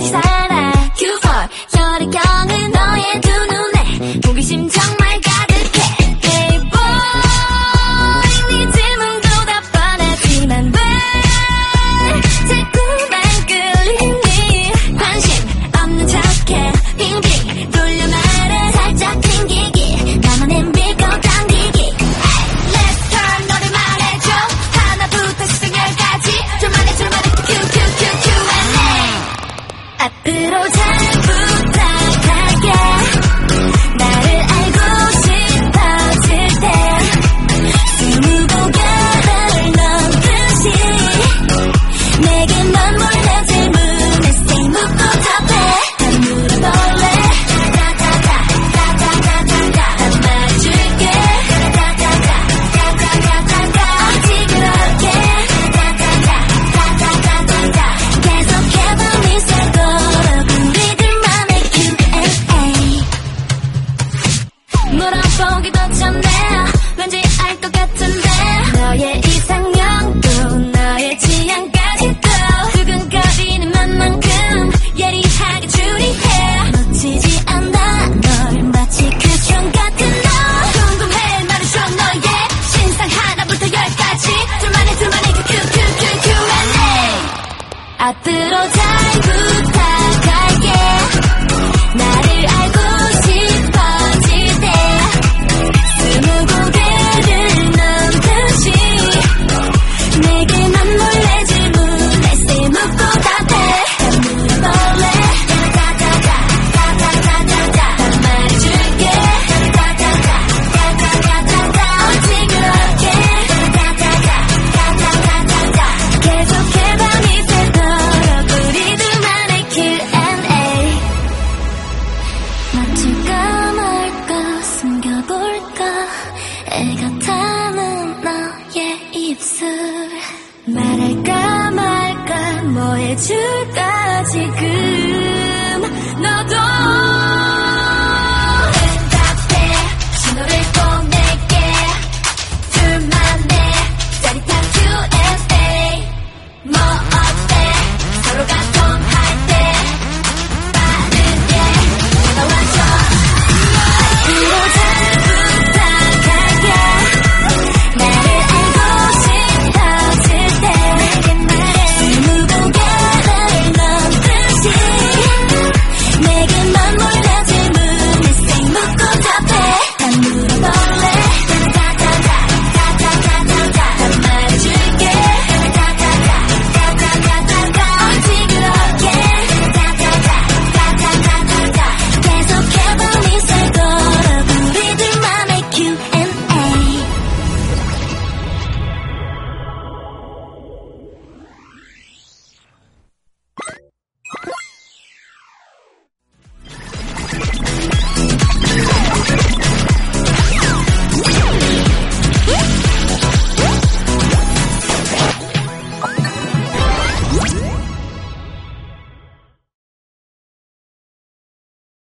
Sorry. 속이 더 참네. 왠지 알 것 같은데. 너의 not too good.